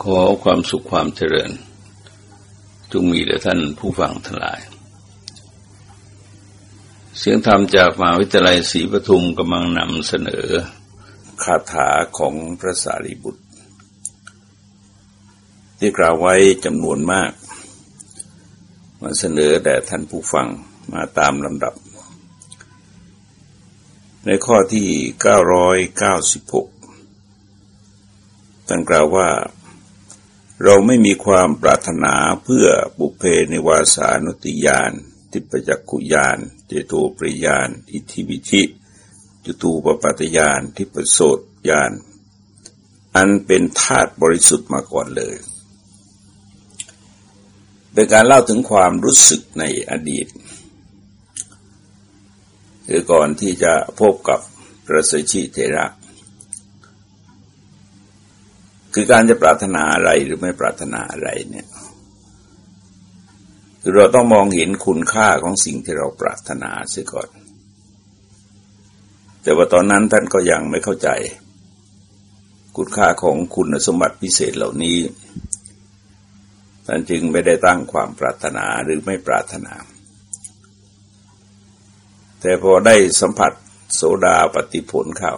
ขอความสุขความเจริญ จงมีแด่ท่านผู้ฟังทั้งหลาย เสียงธรรมจากมหาวิทยาลัยศรีปทุมกำลังนำเสนอคาถาของพระสารีบุตร ที่กล่าวไว้จำนวนมาก มาเสนอแด่ท่านผู้ฟังมาตามลำดับ ในข้อที่ 996ท่านกล่าวว่า เราไม่มีความปรารถนาเพื่อบุเพในวาสานุติยาน ทิปจักขุยาน เจโตปริยาน อิทิวิธิจุตูปปัตยาน ทิปโสตยาน อันเป็นธาตุบริสุทธิ์มาก่อนเลย เป็นการเล่าถึงความรู้สึกในอดีต คือก่อนที่จะพบกับพระสชิเทระ คือการจะปรารถนาอะไรหรือไม่ปรารถนาอะไรเนี่ย คือเราต้องมองเห็นคุณค่าของสิ่งที่เราปรารถนาเสียก่อน แต่ว่าตอนนั้นท่านก็ยังไม่เข้าใจ คุณค่าของคุณสมบัติพิเศษเหล่านี้ท่านจึงไม่ได้ตั้งความปรารถนาหรือไม่ปรารถนา แต่พอได้สัมผัสโสดาปฏิผลเข้า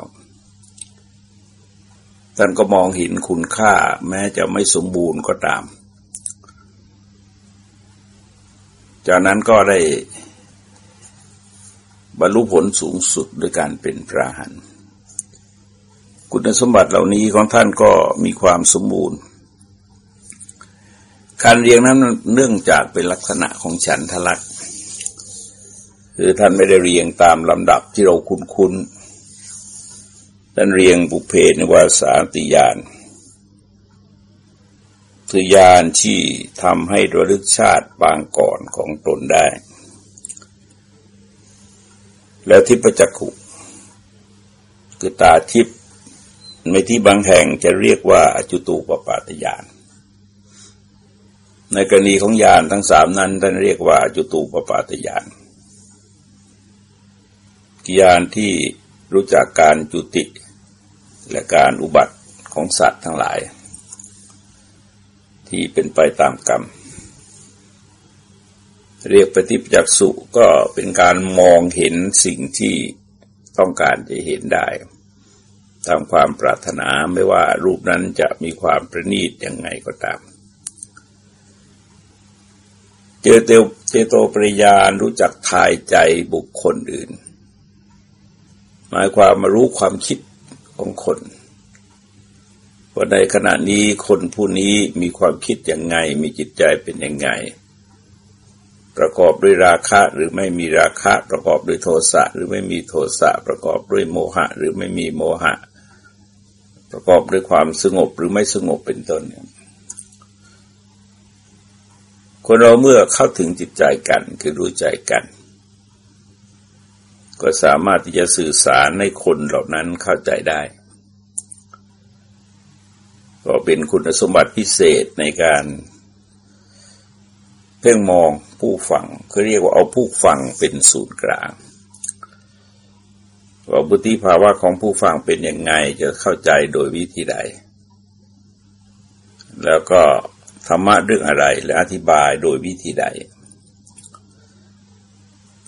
ท่านก็มองเห็นคุณค่าแม้จะไม่สมบูรณ์ก็ตาม จากนั้นก็ได้บรรลุผลสูงสุดด้วยการเป็นพระหันคุณสมบัติเหล่านี้ของท่านก็มีความสมบูรณ์ การเรียงนั้นเนื่องจากเป็นลักษณะของฉันทลักษ์คือท่านไม่ได้เรียงตามลำดับที่เราคุ้นๆ ท่านเรียงบุเพนวาสาติยานคือยานที่ทำให้ระลึกชาติบางก่อนของตนได้ แล้วทิพจักขุคือตาทิพในที่บางแห่งจะเรียกว่าอจุตูปปาตยาน ในกรณีของยานทั้งสามนั้นท่านเรียกว่าจุตูปปาตยานกิยานที่รู้จักการจุติ และการอุบัติของสัตว์ทั้งหลาย ที่เป็นไปตามกรรม เรียกปฏิปจักษุก็เป็นการมองเห็นสิ่งที่ต้องการจะเห็นได้ตามความปรารถนาไม่ว่ารูปนั้นจะมีความประณีตยังไงก็ตาม เจอเตเจโตปริยานรู้จักทายใจบุคคลอื่น หมายความมารู้ความคิด ของคนว่าในขณะนี้คนผู้นี้มีความคิดอย่างไง มีจิตใจเป็นยังไง ประกอบด้วยราคะหรือไม่มีราคะ ประกอบด้วยโทสะหรือไม่มีโทสะประกอบด้วยโมหะ หรือไม่มีโมหะ ประกอบด้วยความสงบหรือไม่สงบเป็นต้นคนเราเมื่อเข้าถึงจิตใจกันคือรู้ใจกัน ก็สามารถที่จะสื่อสารในคนเหล่านั้นเข้าใจได้ ก็เป็นคุณสมบัติพิเศษในการเพ่งมองผู้ฟังเขาเรียกว่าเอาผู้ฟังเป็นศูนย์กลางว่าบุติภาวะของผู้ฟังเป็นยังไงจะเข้าใจโดยวิธีใด แล้วก็ธรรมะเรื่องอะไรและอธิบายโดยวิธีใด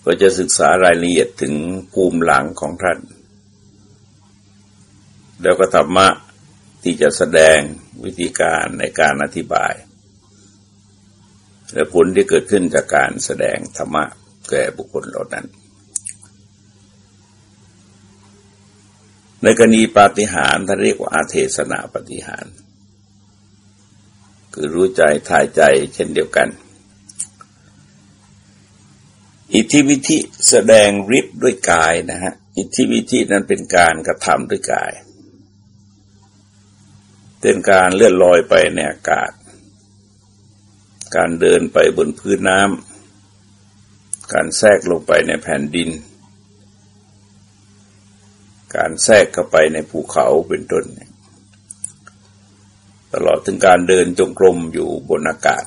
ก็จะศึกษารายละเอียดถึงภูมิหลังของท่าน แล้วก็ธรรมะที่จะแสดงวิธีการในการอธิบาย และผลที่เกิดขึ้นจากการแสดงธรรมะแก่บุคคลเหล่านั้น ในกรณีปาฏิหาริย์ท่านเรียกว่าอาเทศนาปฏิหาร คือรู้ใจทายใจเช่นเดียวกัน อิทธิวิธิแสดงฤทธิ์ด้วยกายนะฮะ อิทธิวิธินั้นเป็นการกระทำด้วยกาย เป็นการเลื่อนลอยไปในอากาศ การเดินไปบนพื้นน้ำ การแทรกลงไปในแผ่นดิน การแทรกเข้าไปในภูเขาเป็นต้น ตลอดถึงการเดินจงกรมอยู่บนอากาศ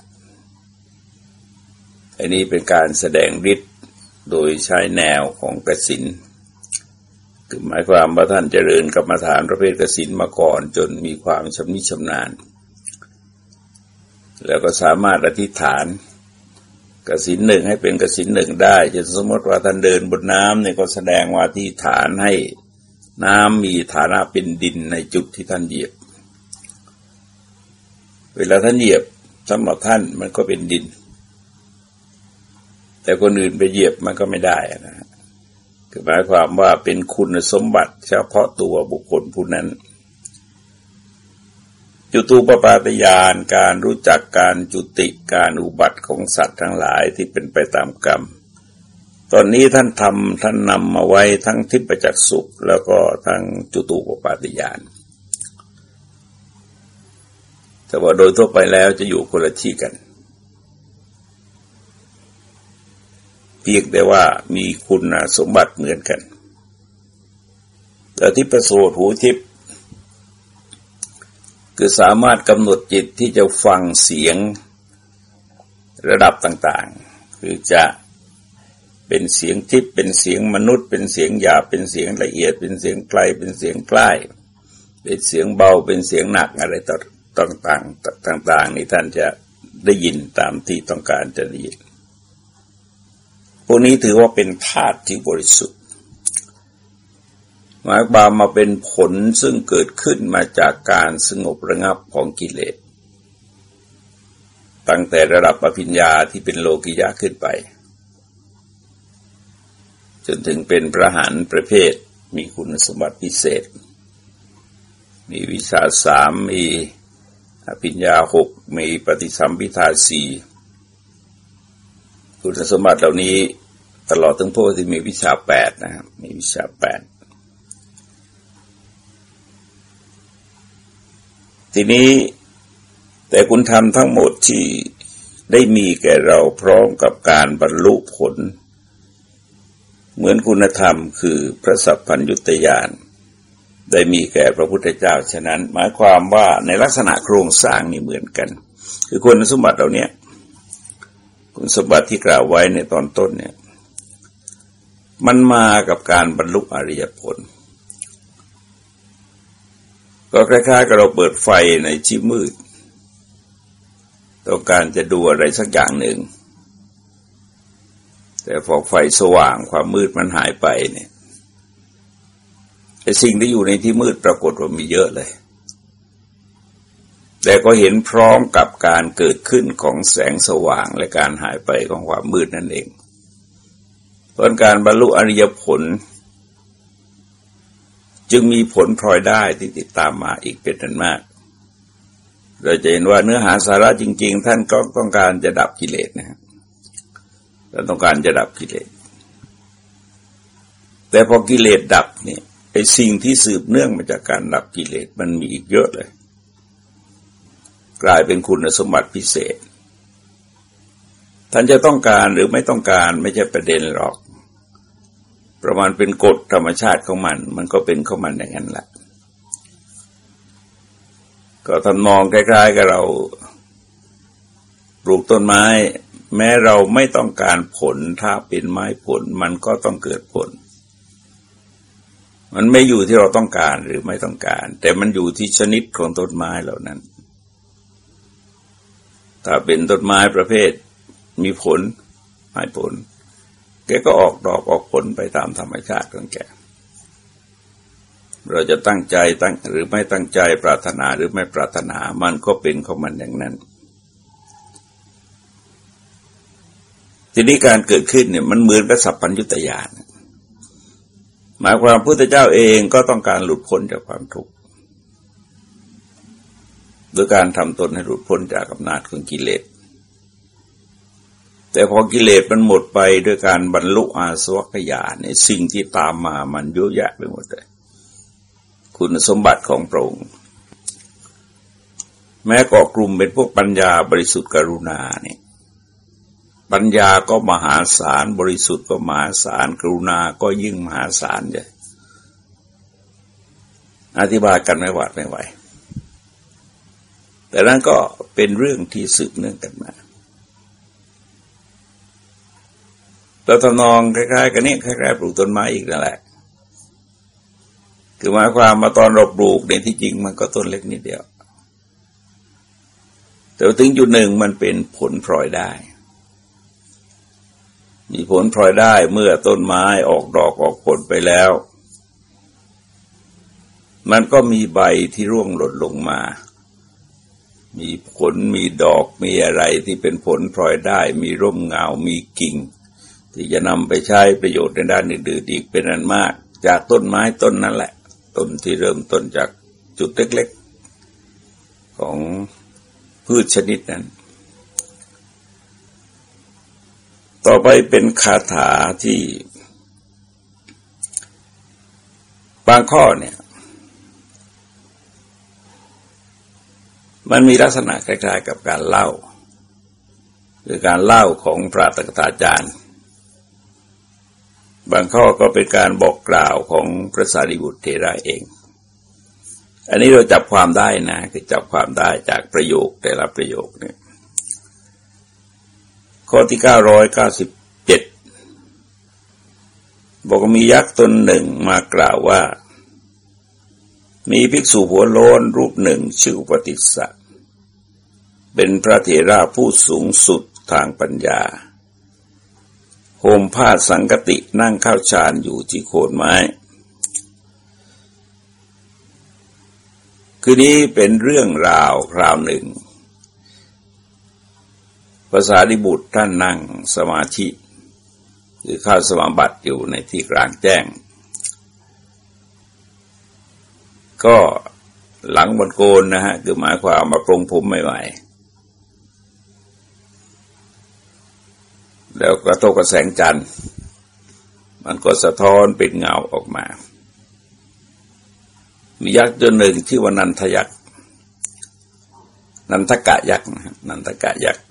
อันนี้เป็นการแสดงฤทธิ์ โดยใช้แนวของกสินคือหมายความว่าท่านเจริญกรรมฐานประเภทกสินมาก่อนจนมีความชำนิชำนาญ แล้วก็สามารถอธิษฐานกสินหนึ่งให้เป็นกสินหนึ่งได้จะสมมติว่าท่านเดินบนน้ำเนี่ยก็แสดงว่าที่ฐานให้น้ำมีฐานะเป็นดินในจุดที่ท่านเหยียบ เวลาท่านเหยียบสำหรับท่านมันก็เป็นดิน แต่คนอื่นไปเหยียบมันก็ไม่ได้นะคือหมายความว่าเป็นคุณสมบัติเฉพาะตัวบุคคลผู้นั้น จุตูปปาตยานการรู้จักการจุติการอุบัติของสัตว์ทั้งหลายที่เป็นไปตามกรรม ตอนนี้ท่านทำท่านนำมาไว้ทั้งทิพจักสุขแล้วก็ทั้งจุตูปปาตยาน แต่ว่าโดยทั่วไปแล้วจะอยู่คนละที่กัน พียงแต่ว่ามีคุณสมบัติเหมือนกัน แต่ที่ประโสดหูทิพย์คือสามารถกำหนดจิตที่จะฟังเสียงระดับต่างๆ คือจะเป็นเสียงทิพย์เป็นเสียงมนุษย์ เป็นเสียงหยาบเป็นเสียงละเอียด เป็นเสียงไกลเป็นเสียงใกล้ เป็นเสียงเบาเป็นเสียงหนักอะไรต่างๆต่างๆนี่ท่านจะได้ยินตามที่ต้องการจะได้ยิน พวกนี้ถือว่าเป็นธาตุที่บริสุทธิ์ หมายความมาเป็นผลซึ่งเกิดขึ้นมาจากการสงบระงับของกิเลส ตั้งแต่ระดับอภิญญาที่เป็นโลกิยะขึ้นไป จนถึงเป็นพระหันประเภทมีคุณสมบัติพิเศษ มีวิชาสามมีอภิญญาหกมีปฏิสัมพิทาสี่คุณสมบัติเหล่านี้ ตลอดทั้งพวกที่มีวิชาแปดนะครับมีวิชาแปดทีนี้แต่คุณทำทั้งหมดที่ได้มีแก่เราพร้อมกับการบรรลุผล เหมือนคุณธรรมคือพระสัพพัญยุตยานได้มีแก่พระพุทธเจ้าฉะนั้น หมายความว่าในลักษณะโครงสร้างนี่เหมือนกัน คือคุณสมบัติเหล่านี้คุณสมบัติที่กล่าวไว้ในตอนต้นเนี่ย มันมากับการบรรลุอริยผล ก็คล้ายๆกับเราเปิดไฟในที่มืดต้องการจะดูอะไรสักอย่างหนึ่ง แต่พอไฟสว่างความมืดมันหายไปเนี่ยไอ้สิ่งที่อยู่ในที่มืดปรากฏว่ามีเยอะเลย แต่ก็เห็นพร้อมกับการเกิดขึ้นของแสงสว่างและการหายไปของความมืดนั่นเอง เพราะการบรรลุอริยผล จึงมีผลพลอยได้ที่ติดตามมาอีกเป็นนันมาก เราจะเห็นว่าเนื้อหาสาระจริง ๆ ท่านก็ต้องการจะดับกิเลสนะครับเราต้องการจะดับกิเลส แต่พอกิเลสดับเนี่ยไอ้สิ่งที่สืบเนื่องมาจากการดับกิเลสมันมีอีกเยอะเลย กลายเป็นคุณสมบัติพิเศษท่านจะต้องการหรือไม่ต้องการไม่ใช่ประเด็นหรอก ประมาณเป็นกฎธรรมชาติของมัน มันก็เป็นของมันอย่างนั้นแหละ ก็ทำนองใกล้ๆกับเราปลูกต้นไม้ แม้เราไม่ต้องการผลถ้าเป็นไม้ผล มันก็ต้องเกิดผล มันไม่อยู่ที่เราต้องการหรือไม่ต้องการ แต่มันอยู่ที่ชนิดของต้นไม้เหล่านั้น ถ้าเป็นต้นไม้ประเภทมีผลไม้ผล แกก็ออกดอกออกผลไปตามธรรมชาติของแก เราจะตั้งใจตั้งหรือไม่ตั้งใจปรารถนาหรือไม่ปรารถนามันก็เป็นของมันอย่างนั้น ทีนี้การเกิดขึ้นเนี่ยมันเหมือนกับสัพพัญญุตยานหมายความพุทธเจ้าเองก็ต้องการหลุดพ้นจากความทุกข์โดยการทำตนให้หลุดพ้นจากอำนาจของกิเลส แต่พอกิเลสมันหมดไปด้วยการบรรลุอาสวัคยานี่สิ่งที่ตามมามันเยอะแยะไปหมดเลย คุณสมบัติของพระองค์แม้เกาะกลุ่มเป็นพวกปัญญาบริสุทธิ์กรุณาเนี่ยปัญญาก็มหาศาลบริสุทธิ์ก็มหาศาลกรุณาก็ยิ่งมหาศาลเลยอธิบายกันไม่หวาดไม่ไหว แต่นั้นก็เป็นเรื่องที่สืบเนื่องกันมา เราทำนองคล้ายๆ กันนี่คล้ายๆปลูกต้นไม้อีกนั่นแหละ คือหมายความมาตอนเราปลูกในที่จริงมันก็ต้นเล็กนิดเดียวแแต่ถึงจุดหนึ่งมันเป็นผลพลอยได้ มีผลพลอยได้เมื่อต้นไม้ออกดอกออกผลไปแล้ว มันก็มีใบที่ร่วงหล่นลงมามีผลมีดอกมีอะไรที่เป็นผลพลอยได้ มีร่มเงา มีกิ่ง ที่จะนำไปใช้ประโยชน์ในด้านอื่นๆอีกเป็นอันมาก จากต้นไม้ต้นนั้นแหละ ต้นที่เริ่มต้นจากจุดเล็กๆ ของพืชชนิดนั้น ต่อไปเป็นคาถาที่บางข้อเนี่ย มันมีลักษณะคล้ายๆกับการเล่า หรือการเล่าของพระตถาจารย์ บางข้อก็เป็นการบอกกล่าวของพระสารีบุตรเทระเอง อันนี้เราจับความได้นะคือจับความได้จากประโยคแต่ละประโยคเนี่ยข้อที่เก้าร้อยเก้าสิบเจ็ดบอกมียักษ์ตนหนึ่งมากล่าวว่า มีภิกษุหัวโลนรูปหนึ่งชื่อปติสสะเป็นพระเถระผู้สูงสุดทางปัญญา ห่มผ้าสังกตินั่งเข้าฌานอยู่ที่โคนไม้ คือนี้เป็นเรื่องราวคราวหนึ่งภาษาดิบุตรท่านนั่งสมาธิหรือเข้าสมาบัติอยู่ในที่กลางแจ้ง ก็หลังบนโกนนะฮะ คือหมายความมาปรงผมใหม่ๆ แล้วก็โตกระแสงจันทร์ มันก็สะท้อนเป็นเงาออกมามียักษ์ตัวหนึ่งชื่อว่านันทยักษ์นันทกะยักษ์นันทกะยักษ์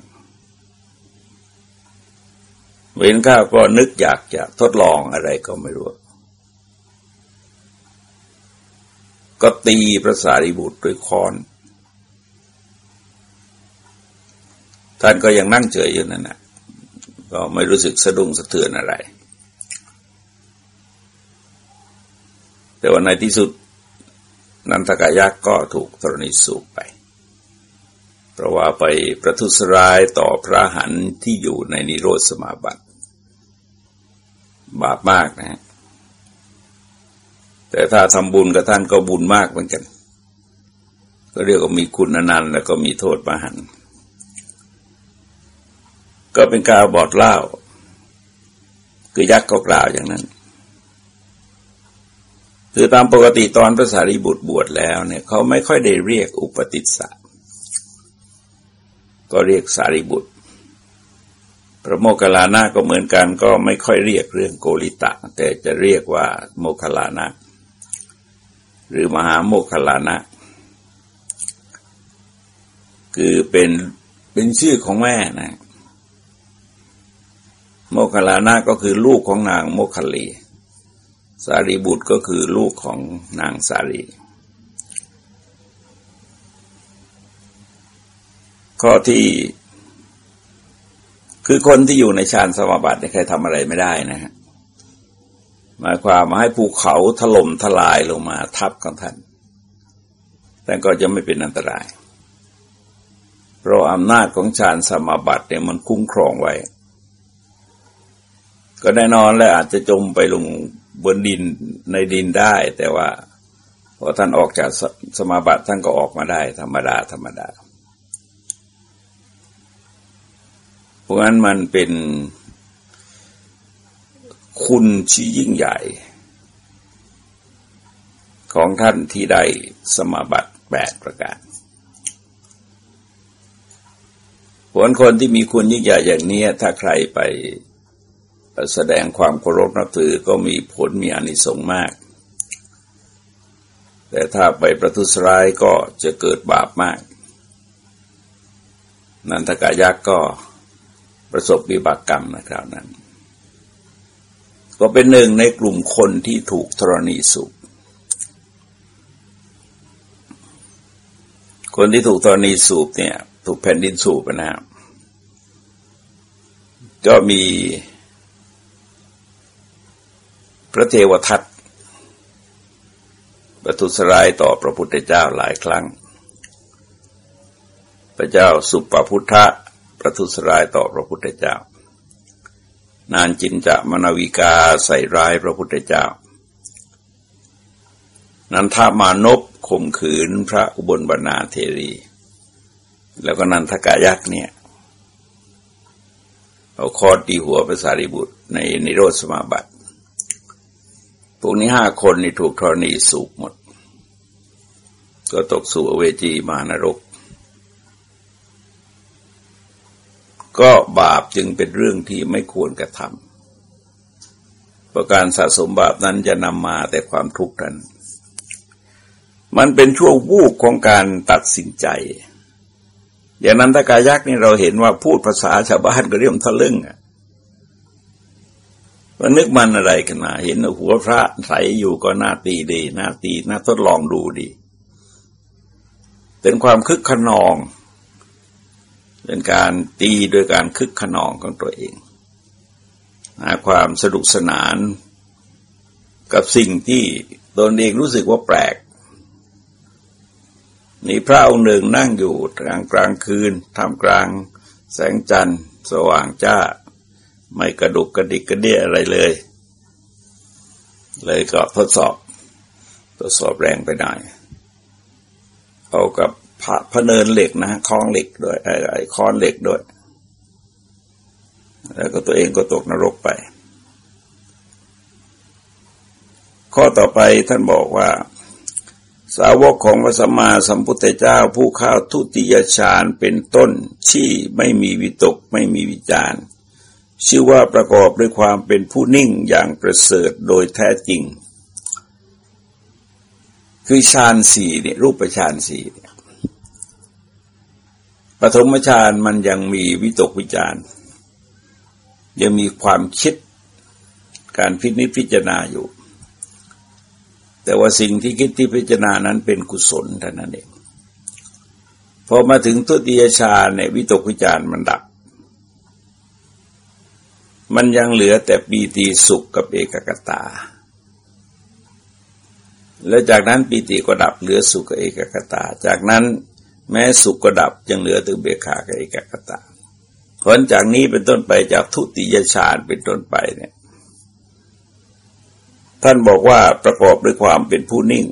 เว้นข้าวก็นึกอยากจะทดลองอะไรก็ไม่รู้ ก็ตีพระสารีบุตรด้วยค้อน ท่านก็ยังนั่งเฉยอยู่นั่นนะ ก็ไม่รู้สึกสะดุ้งสะเทือนอะไร แต่ว่าในที่สุดนันทกายักษ์ก็ถูกธรณีสูบไป เพราะว่าไปประทุษร้ายต่อพระหันที่อยู่ในนิโรธสมาบัติ บาปมากนะฮะแต่ถ้าทำบุญกับท่านก็บุญมากเหมือนกัน ก็เรียกว่ามีคุณอนันต์แล้วก็มีโทษมหัน ก็เป็นการบอดเล่าคือยักษ์ก็กล่าวอย่างนั้น คือตามปกติตอนพระสารีบุตรบวชแล้วเนี่ยเขาไม่ค่อยได้เรียกอุปติสสะก็เรียกสารีบุตร พระโมคคัลลานะก็เหมือนกันก็ไม่ค่อยเรียกเรื่องโกริตะ แต่จะเรียกว่าโมคคัลลานะ หรือมหาโมคคัลลานะ คือเป็นเป็นชื่อของแม่นะ โมคคลานะก็คือลูกของนางโมคคลี สารีบุตรก็คือลูกของนางสารี ข้อที่ คือคนที่อยู่ในฌานสมาบัติใครทำอะไรไม่ได้นะฮะหมายความมาให้ภูเขาถล่มทลายลงมาทับกับท่าน แต่ก็จะไม่เป็นอันตราย เพราะอำนาจของฌานสมาบัติเนี่ยมันคุ้มครองไว้ ก็แน่นอนและอาจจะจมไปลงบนดินในดินได้ แต่ว่าพอท่านออกจากสมาบัติท่านก็ออกมาได้ ธรรมดา ธรรมดา เพราะงั้นมันเป็นคุณชี้ยิ่งใหญ่ ของท่านที่ได้สมาบัติแปดประการผลคนที่มีคุณยิ่งใหญ่อย่างนี้ถ้าใครไป แสดงความเคารพนับถือก็มีผลมีอานิสงส์มาก แต่ถ้าไปประทุษร้ายก็จะเกิดบาปมาก นันทกายักษ์ก็ประสบวิบากกรรมนะครับนั้น ก็เป็นหนึ่งในกลุ่มคนที่ถูกธรณีสูบคนที่ถูกธรณีสูบเนี่ย ถูกแผ่นดินสูบนะครับก็มี พระเทวทัตประทุษร้ายต่อพระพุทธเจ้าหลายครั้ง พระเจ้าสุปพุทธะประทุษร้ายต่อพระพุทธเจ้า นานจินจะมนาวิกาใส่ร้ายพระพุทธเจ้า นันทามานพข่มขืนพระอุบลบรรณาเทรี แล้วก็นันทกายักษ์เนี่ยเอาคอตีหัวพระสารีบุตรในนิโรธสมาบัติ พวกนี้ห้าคนนี่ถูกธรณีสูบหมด ก็ตกสู่เวจีมานรก ก็บาปจึงเป็นเรื่องที่ไม่ควรกระทำประการสะสมบาปนั้นจะนำมาแต่ความทุกข์นั้น มันเป็นช่วงวูบของการตัดสินใจ อย่างนั้นตะกายักษ์นี่เราเห็นว่าพูดภาษาชาวบ้านก็เรียกทะลึ่งอะ ว่านึกมันอะไรกันมาเห็นหัวพระใสอยู่ก็น่าตีดีน่าตีน่าทดลองดูดี เป็นความคึกขนอง เป็นการตีโดยการคึกขนองของตัวเอง หาความสนุกสนานกับสิ่งที่ตนเองรู้สึกว่าแปลกมีพระองค์หนึ่งนั่งอยู่กลางกลางคืนทำกลางแสงจันทร์สว่างจ้า ไม่กระดุกกระดิกกระเดี่ยอะไรเลย เลยก็ทดสอบ ทดสอบแรงไปได้เอากับพระพเนินเหล็กนะคล้องเหล็กด้วยไอ้ไอ้ค้อนเหล็กด้วย แล้วก็ตัวเองก็ตกนรกไป ข้อต่อไปท่านบอกว่า สาวกของพระสัมมาสัมพุทธเจ้าผู้ข้าทุติยฌานเป็นต้นที่ไม่มีวิตกไม่มีวิจาร ชื่อว่าประกอบด้วยความเป็นผู้นิ่งอย่างประเสริฐโดยแท้จริง คือฌานสี่เนี่ยรูปฌานสี่เนี่ยปฐมฌานมันยังมีวิตกวิจารยังมีความคิดการพิจิตพิจารณาอยู่ แต่ว่าสิ่งที่คิดที่พิจารณานั้นเป็นกุศลเท่านั้นเองพอมาถึงทุติยชาเนี่ยวิตกวิจารมันดับ มันยังเหลือแต่ปีติสุขกับเอกกตา แล้วจากนั้นปีติก็ดับเหลือสุขกับเอกกตา จากนั้นแม้สุขก็ดับยังเหลือแต่เบขากับเอกกตาผลจากนี้เป็นต้นไปจากทุติยชาติเป็นต้นไปเนี่ย ท่านบอกว่าประกอบด้วยความเป็นผู้นิ่ง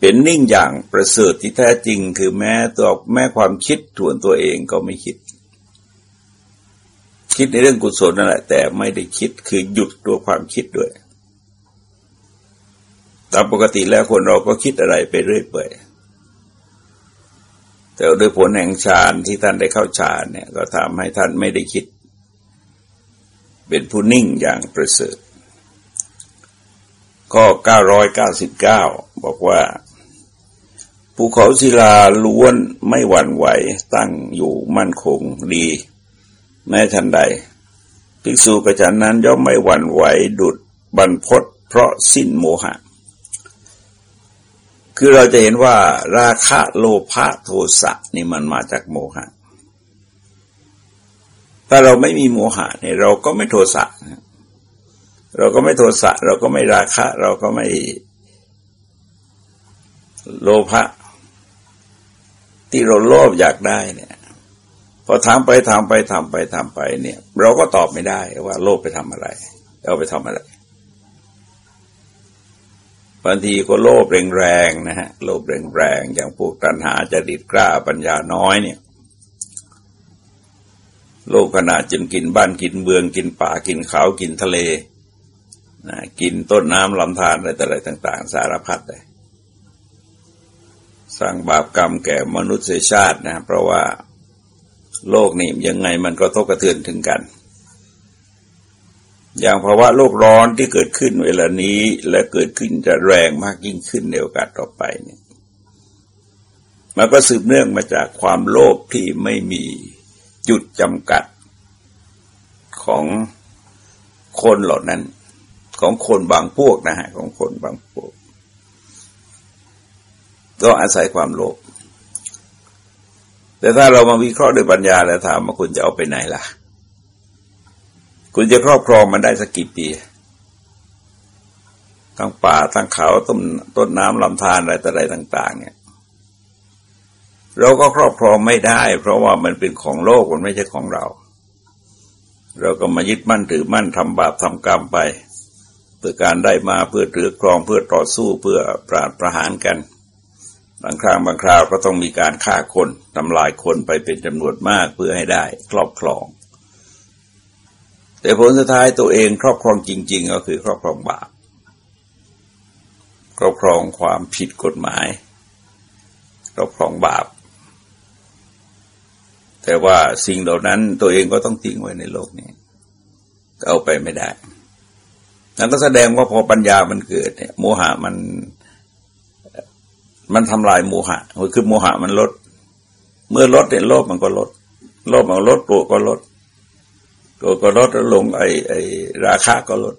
เป็นนิ่งอย่างประเสริฐที่แท้จริง คือแม้ตัวแม้ความคิดถวนตัวเองก็ไม่คิด คิดในเรื่องกุศลนั่นแหละ แต่ไม่ได้คิดคือหยุดตัวความคิดด้วยตามปกติแล้วคนเราก็คิดอะไรไปเรื่อยเปื่อยแต่โดยผลแห่งฌานที่ท่านได้เข้าฌานเนี่ย ก็ทำให้ท่านไม่ได้คิด เป็นผู้นิ่งอย่างประเสริฐก็999บอกว่าภูเขาศิลาล้วนไม่หวั่นไหวตั้งอยู่มั่นคงดี แม้ทันใด ภิกษุกระฉันนั้นย่อมไม่หวั่นไหวดุดบรรพศเพราะสิ้นโมหะ คือเราจะเห็นว่าราคะโลภะโทสะนี่มันมาจากโมหะ ถ้าเราไม่มีโมหะเนี่ยเราก็ไม่โทสะนะเราก็ไม่โทสะ เราก็ไม่ราคะ เราก็ไม่โลภะที่เราโลภอยากได้เนี่ย พอถามไปถามไปถามไปถามไปเนี่ย เราก็ตอบไม่ได้ว่าโลภไปทำอะไรเอาไปทำอะไรบางทีก็โลภแรงๆนะฮะโลภแรงๆอย่างพวกตัณหาจะดิดกล้าปัญญาน้อยเนี่ย โลภขนาดจนกินบ้านกินเมืองกินป่ากินเขากินทะเลนะกินต้นน้ำลำธารอะไรต่อะไรต่าง ๆ สารพัดเลยสร้างบาปกรรมแก่มนุษยชาตินะ เพราะว่า โลกนี่ยังไงมันก็ทบกระเทือนถึงกัน อย่างภาวะโลกร้อนที่เกิดขึ้นเวลานี้และเกิดขึ้นจะแรงมากยิ่งขึ้นในโอกาสต่อไปเนี่ยมันก็สืบเนื่องมาจากความโลภที่ไม่มีจุดจำกัดของคนเหล่านั้น ของคนบางพวกนะฮะของคนบางพวก ก็อาศัยความโลภ แต่ถ้าเรามาวิเคราะห์ด้วยปัญญาแล้วถามว่าคุณจะเอาไปไหนล่ะ คุณจะครอบครองมันได้สักกี่ปี ทั้งป่าทั้งเขาต้นต้นน้ำลำธารอะไรต่ออะไรต่าง ๆ เนี่ย เราก็ครอบครองไม่ได้ เพราะว่ามันเป็นของโลกมันไม่ใช่ของเรา เราก็มายึดมั่นถือมั่นทำบาปทำกรรมไปเพื่อการได้มาเพื่อถือครองเพื่อต่อสู้เพื่อปราดประหารกัน บางครั้งบางคราวก็ต้องมีการฆ่าคนทำลายคนไปเป็นจำนวนมากเพื่อให้ได้ครอบครอง แต่ผลสุดท้ายตัวเองครอบครองจริง ๆ ก็คือครอบครองบาปครอบครองความผิดกฎหมาย ครอบครองบาป แต่ว่าสิ่งเหล่านั้นตัวเองก็ต้องทิ้งไว้ในโลกนี้เอาไปไม่ได้นั่นก็แสดงว่าพอปัญญามันเกิดเนี่ยโมหะมัน มันทำลายโมหะคือโมหะมันลด เมื่อลดเนี่ยโลภมันก็ลด โลภมันลดโกรธก็ลดโกรธก็ลดแล้วลงไอไอราคาก็ลด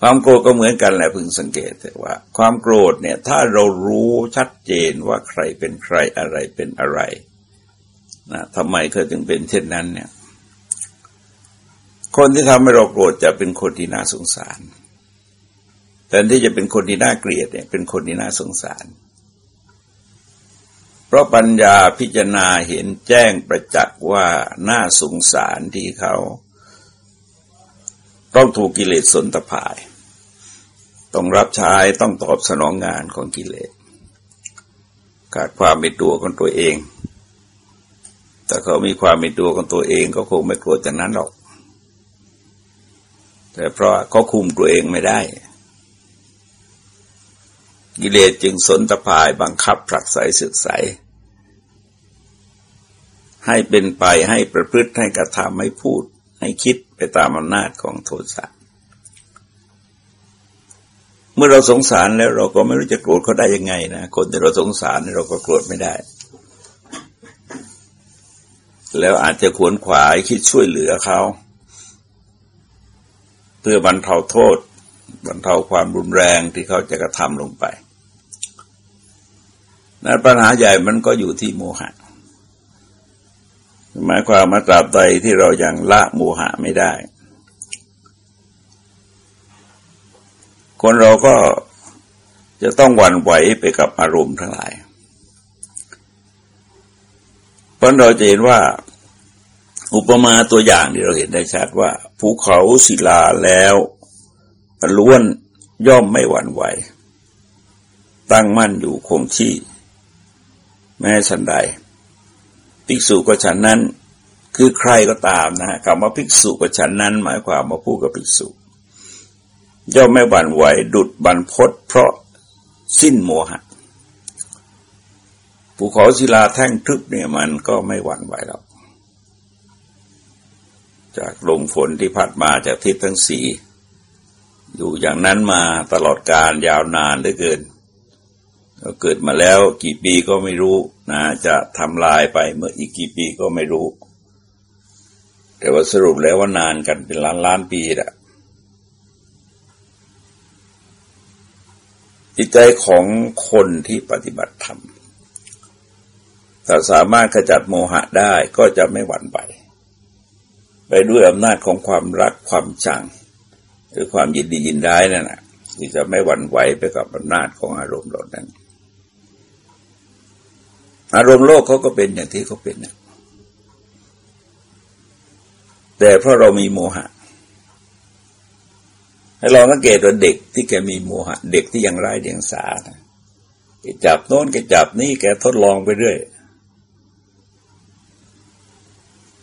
ความโกรธก็เหมือนกันแหละพึงสังเกตว่า ความโกรธเนี่ย ถ้าเรารู้ชัดเจนว่าใครเป็นใครอะไรเป็นอะไรนะทำไมเขาจึงเป็นเช่นนั้นเนี่ย คนที่ทำให้เราโกรธจะเป็นคนที่น่าสงสาร แต่ที่จะเป็นคนที่น่าเกลียดเนี่ยเป็นคนที่น่าสงสาร เพราะปัญญาพิจารณาเห็นแจ้งประจักษ์ว่าน่าสงสารที่เขาต้องถูกกิเลสสนตภาย ต้องรับใช้ต้องตอบสนองงานของกิเลสขาดความเป็นตัวของตัวเอง แต่เขามีความเป็นตัวของตัวเองก็คงไม่โกรธจากนั้นหรอก แต่เพราะเขาคุมตัวเองไม่ได้ กิเลสจึงสนตะพายบังคับผลักไสสึกใส ให้เป็นไปให้ประพฤติให้กระทำให้พูด ให้คิดไปตามอำนาจของโทสะเมื่อเราสงสารแล้วเราก็ไม่รู้จะโกรธเขาได้ยังไงนะคนที่เราสงสารเราก็โกรธไม่ได้ แล้วอาจจะขวนขวายคิดช่วยเหลือเขา เพื่อบรรเทาโทษ บรรเทาความรุนแรงที่เขาจะกระทำลงไปนั้นปัญหาใหญ่มันก็อยู่ที่โมหะหมายความมาตราบใดที่เรายัางละโมหะไม่ได้ คนเราก็จะต้องหวั่นไหวไปกับอารมณ์ทั้งหลาย เพราะเราจะเห็นว่าอุปมาตัวอย่างที่เราเห็นได้ชัดว่าภูเขาศิลาแล้ว ล้วนย่อมไม่หวั่นไหว ตั้งมั่นอยู่คงที่ แม้ฉันใด ภิกษุก็ฉันนั้น คือใครก็ตามนะคำว่าภิกษุก็ฉันนั้น หมายความมาพูดกับภิกษุ ย่อมไม่หวั่นไหว ดุดบันพศเพราะสิ้นโมหะภูเขาศิลาแท่งทึบเนี่ยมันก็ไม่หวั่นไหวหรอกจากลมฝนที่พัดมาจากทิศทั้งสี่ อยู่อย่างนั้นมาตลอดการยาวนานเหลือเกินก็เกิดมาแล้วกี่ปีก็ไม่รู้นะจะทำลายไปเมื่ออีกกี่ปีก็ไม่รู้ แต่ว่าสรุปแล้วว่านานกันเป็นล้านล้านปีแหละจิตใจของคนที่ปฏิบัติธรรมถ้าสามารถขจัดโมหะได้ก็จะไม่หวั่นไหวไปด้วยอำนาจของความรักความชัง หรือความยินดียินร้ายนั่นแหะที่จะไม่หวั่นไหวไปกับอำนาจของอารมณ์เหล่านั้น อารมณ์โลกเขาก็เป็นอย่างที่เขาเป็นนแต่เพราะเรามีโมหะให้ลองสังเกตว่าเด็กที่แกมีโมหะ เด็กที่ยังไร้เดียงสาแกจับโน้นแกจับนี่แกทดลองไปเรื่อย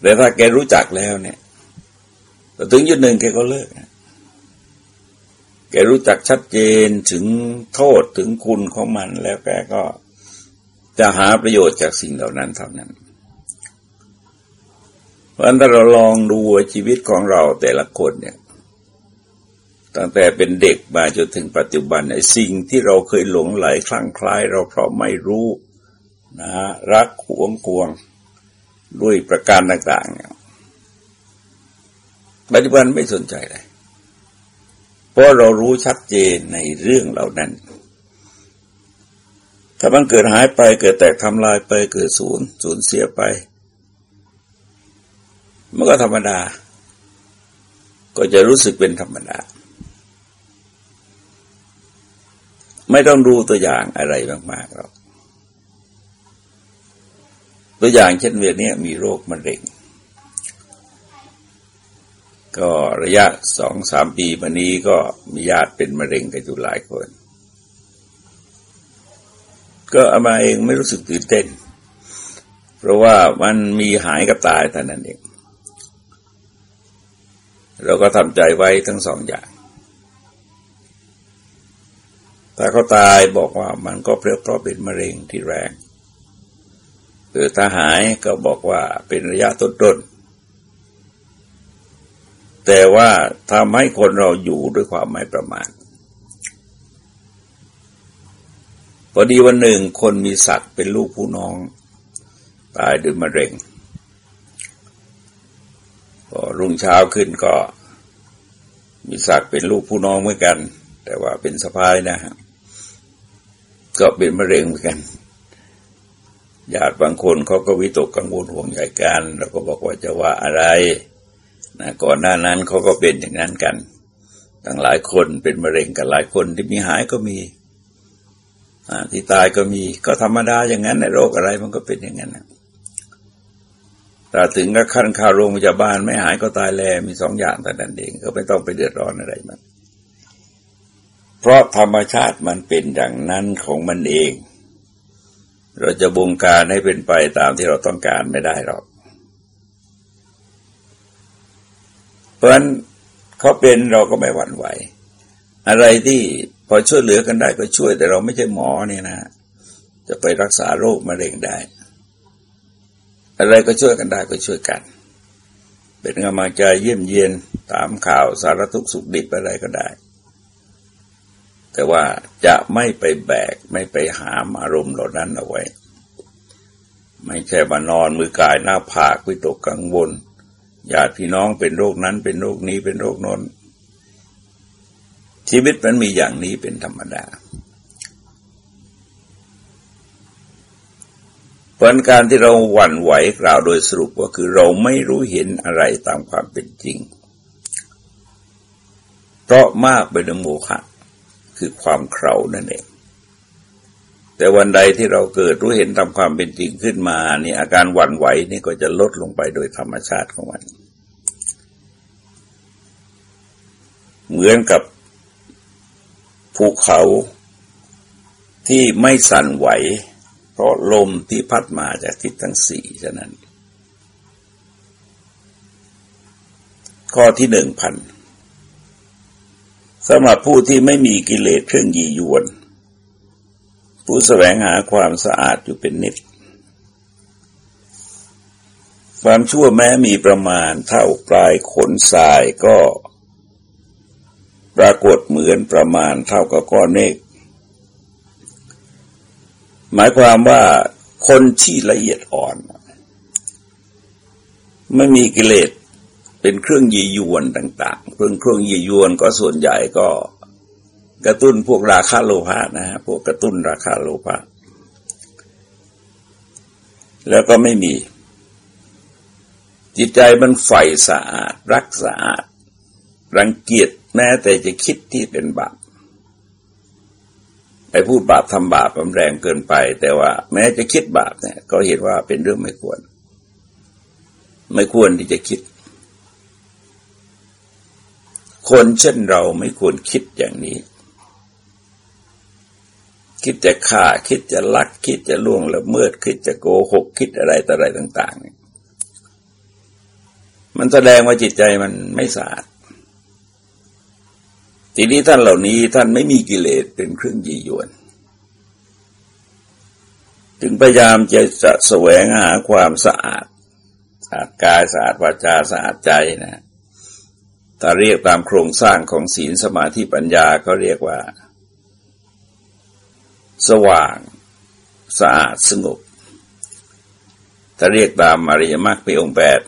แต่ถ้าแกรู้จักแล้วเนี่ยถึงยุดหนึ่งแกก็เลิก แกรู้จักชัดเจนถึงโทษถึงคุณของมัน แล้วแกก็จะหาประโยชน์จากสิ่งเหล่านั้นเท่านั้นเพราะฉะนั้นถ้าเราลองดูชีวิตของเราแต่ละคนเนี่ย ตั้งแต่เป็นเด็กมาจนถึงปัจจุบันไอ้สิ่งที่เราเคยหลงไหลคลั่งคล้าย เราเพราะไม่รู้นะรักหวงกวงด้วยประการต่างๆเนี่ยปัจจุบันไม่สนใจเลย ราะเรารู้ชัดเจนในเรื่องเหล่านั้น ถ้ามันเกิดหายไปเกิดแตกทำลายไปเกิดสูญสูญเสียไป มันก็ธรรมดา ก็จะรู้สึกเป็นธรรมดา ไม่ต้องดูตัวอย่างอะไรมากๆหรอกตัวอย่างเช่นเวียนี้มีโรคมะเร็ง ก็ระยะสองสามปีมานี้ก็มีญาติเป็นมะเร็งกันอยู่หลายคน ก็อามาเองไม่รู้สึกตื่นเต้น เพราะว่ามันมีหายกับตายแต่นั้นเอง เราก็ทำใจไว้ทั้งสองอย่าง ถ้าเขาตายบอกว่ามันก็เพราะเพราะเป็นมะเร็งที่แรงหรือถ้าหายก็บอกว่าเป็นระยะต้นๆ แต่ว่าทำให้คนเราอยู่ด้วยความไม่ประมาทพอดีวันหนึ่งคนมีศักดิ์เป็นลูกผู้น้อง ตายด้วยมะเร็งพอรุ่งเช้าขึ้นก็มีศักดิ์เป็นลูกผู้น้องเหมือนกัน แต่ว่าเป็นสะพายนะฮะก็เป็นมะเร็งเหมือนกันญาติบางคนเขาก็วิตกกังวลห่วงใหญ่กัน แล้วก็บอกว่าจะว่าอะไร นะก่อนหน้านั้นเขาก็เป็นอย่างนั้นกันตั้งหลายคนเป็นมะเร็งกันหลายคนที่มีหายก็มีที่ตายก็มีก็ธรรมดาอย่างนั้นในโรคอะไรมันก็เป็นอย่างนั้นแต่ถึงกับขั้นข่าวโรงพยาบาลไม่หายก็ตายแล้วมีสองอย่างแต่นั้นเองก็ไม่ต้องไปเดือดร้อนอะไรมันเพราะธรรมชาติมันเป็นอย่างนั้นของมันเอง เราจะบงการให้เป็นไปตามที่เราต้องการไม่ได้หรอก เพราะฉะนั้นเขาเป็นเราก็ไม่หวั่นไหว อะไรที่พอช่วยเหลือกันได้ก็ช่วยแต่เราไม่ใช่หมอเนี่ยนะ จะไปรักษาโรคมะเร็งได้ อะไรก็ช่วยกันได้ก็ช่วยกัน เป็นกำลังใจเยี่ยมเยียนตามข่าวสารทุกสุขดิบอะไรก็ได้ แต่ว่าจะไม่ไปแบกไม่ไปหามอารมณ์เหล่านั้นเอาไว้ ไม่ใช่มานอนมือกายหน้าผากวิตกกังวล ญาติพี่น้องเป็นโรคนั้นเป็นโรคนี้เป็นโรคน้นชีวิตมันมีอย่างนี้เป็นธรรมดาผลการที่เราหวั่นไหวกล่าวโดยสรุปก็คือเราไม่รู้เห็นอะไรตามความเป็นจริง เพราะมากไปด้วยโมฆะคือความเครานั่นเอง แต่วันใดที่เราเกิดรู้เห็นตามความเป็นจริงขึ้นมาเนี่ยอาการหวั่นไหวนี่ก็จะลดลงไปโดยธรรมชาติของมัน เหมือนกับภูเขาที่ไม่สั่นไหว เพราะลมที่พัดมาจากทิศทั้งสี่ฉะนั้น ข้อที่หนึ่งพันสำหรับผู้ที่ไม่มีกิเลสเครื่องยียวน ผู้แสวงหาความสะอาดอยู่เป็นนิด ความชั่วแม้มีประมาณเท่าปลายขนทรายก็ ปรากฏเหมือนประมาณเท่ากับก้อนเมฆหมายความว่าคนที่ละเอียดอ่อน ไม่มีกิเลสเป็นเครื่องยียวนต่าง ๆ เครื่องเครื่องยียวนก็ส่วนใหญ่ก็ กระตุ้นพวกราคาโลภะนะฮะพวกกระตุ้นราคาโลภะแล้วก็ไม่มี จิตใจมันใฝ่สะอาด รักสะอาด รังเกียจแม้แต่จะคิดที่เป็นบาปไอ้พูดบาปทำบาปมันแรงเกินไป แต่ว่า แม้จะคิดบาปเนี่ย ก็เห็นว่าเป็นเรื่องไม่ควร ไม่ควรที่จะคิด คนเช่นเราไม่ควรคิดอย่างนี้ คิดจะฆ่า คิดจะลัก คิดจะล่วงละเมิด คิดจะโกหก คิดอะไรต่ออะไรต่างๆมันแสดงว่าจิตใจมันไม่สะอาดทีนี้ท่านเหล่านี้ท่านไม่มีกิเลสเป็นเครื่องยียวนถึงพยายามจะจะแสวงหาความสะอาดสะอาดกายสะอาดวาจาสะอาดใจนะถ้าเรียกตามโครงสร้างของศีลสมาธิปัญญาก็เรียกว่า สว่างสะอาดสงบถ้าเรียกตามอริยมรรคป็นองค์แปด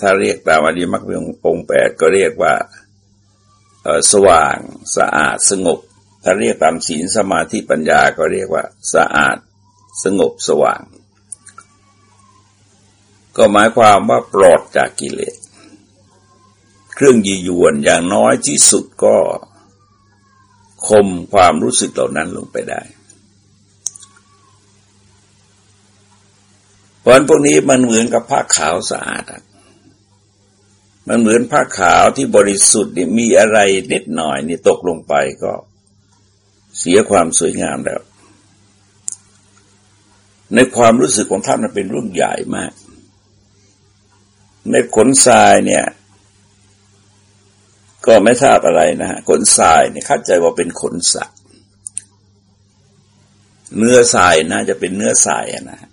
ถ้าเรียกตามอริยมรรคป็นองค์แปดก็เรียกว่าสว่างสะอาดสงบ ถ้าเรียกตามศีลสมาธิปัญญาก็เรียกว่าสะอาดสงบสว่าง ก็หมายความว่าปลอดจากกิเลส เครื่องยียวนอย่างน้อยที่สุดก็คมความรู้สึกเหล่านั้นลงไปได้ เพราะพวกนี้มันเหมือนกับผ้าขาวสะอาดมันเหมือนผ้าขาวที่บริสุทธิ์มีอะไรนิดหน่อยนี่ตกลงไปก็เสียความสวยงามแล้ว ในความรู้สึกของท่านมันเป็นเรื่องใหญ่มาก ในขนทรายเนี่ย ก็ไม่ทราบอะไรนะฮะขนทรายเนี่ยเข้าใจว่าเป็นขนสัตว์เนื้อทรายน่าจะเป็นเนื้อทรายนะฮะ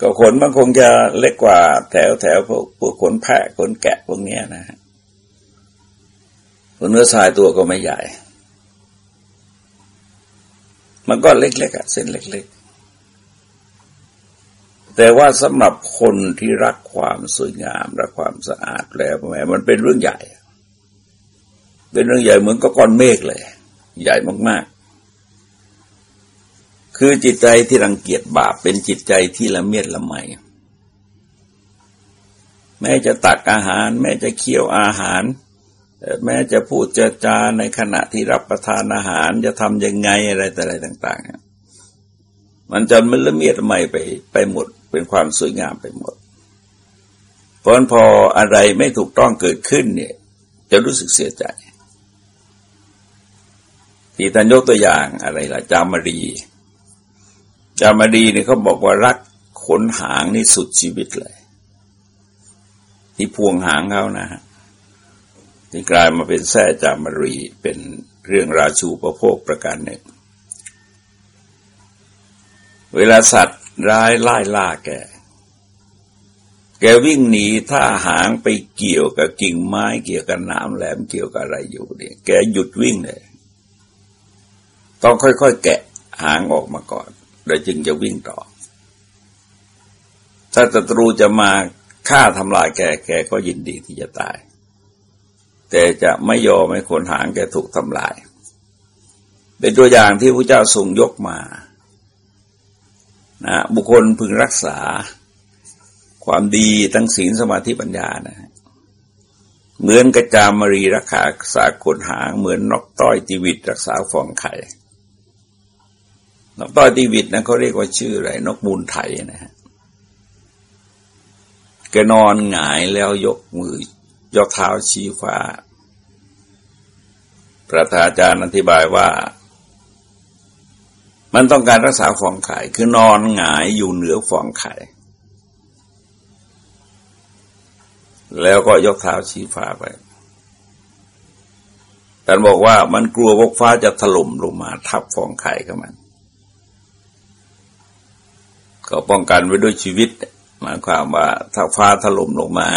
ก็ขนมันคงจะเล็กกว่าแถวแถวพวกพวกขนแพะขนแกะพวกนี้นะฮะเนื้อทรายตัวก็ไม่ใหญ่ มันก็เล็กๆอะเส้นเล็ก ๆ แต่ว่าสำหรับคนที่รักความสวยงามรักความสะอาดแล้วแหมมันเป็นเรื่องใหญ่ เป็นเรื่องใหญ่เหมือนกับก้อนเมฆเลย ใหญ่มากๆ คือจิตใจที่รังเกียจบาปเป็นจิตใจที่ละเมียดละไมแม้จะตักอาหาร แม้จะเคี่ยวอาหาร แม้จะพูดจะจาในขณะที่รับประทานอาหารจะทำยังไงอะไรแต่อะไรต่าง ๆ มันจะมันละเมียดละไมไปไปหมด เป็นความสวยงามไปหมดเพราะพออะไรไม่ถูกต้องเกิดขึ้นเนี่ย จะรู้สึกเสียใจที่ท่านยกตัวอย่างอะไรล่ะจามรี จามดีเนี่ยเขาบอกว่ารักขนหางนี่สุดชีวิตเลย ที่พวงหางเขานะฮะที่กลายมาเป็นแท้จามรีเป็นเรื่องราชูประโภคประการหนึ่ง เวลาสัตว์ร้ายไล่ล่าแก แกวิ่งหนีถ้าหางไปเกี่ยวกับกิ่งไม้เกี่ยวกับน้ำแหลมเกี่ยวกับอะไรอยู่เนี่ยแกหยุดวิ่งเลย ต้องค่อยๆแกะหางออกมาก่อน แล้วจึงจะวิ่งต่อ ถ้าศัตรูจะมาฆ่าทำลายแกแกก็ยินดีที่จะตาย แต่จะไม่ยอมให้คนหางแกถูกทำลาย เป็นตัวอย่างที่พระเจ้าทรงยกมานะบุคคลพึงรักษาความดีทั้งศีลสมาธิปัญญานะเหมือนกระจามรีรักษาสาคนหางเหมือนนกต้อยจีวิตรักษาฟองไข่ นกต้อยตีวิตนะเขาเรียกว่าชื่ออะไร นกมูลไทยนะฮะแกนอนหงายแล้วยกมือ ยกเท้าชี้ฟ้า พระอาจารย์อธิบายว่า มันต้องการรักษาฟองไข่ คือนอนหงายอยู่เหนือฟองไข่ แล้วก็ยกเท้าชี้ฟ้าไปท่านบอกว่ามันกลัววกฟ้าจะถล่มลงมาทับฟองไข่กับมัน ก็ป้องกันไว้ด้วยชีวิต หมายความว่าถ้าฟ้าถล่มลงมา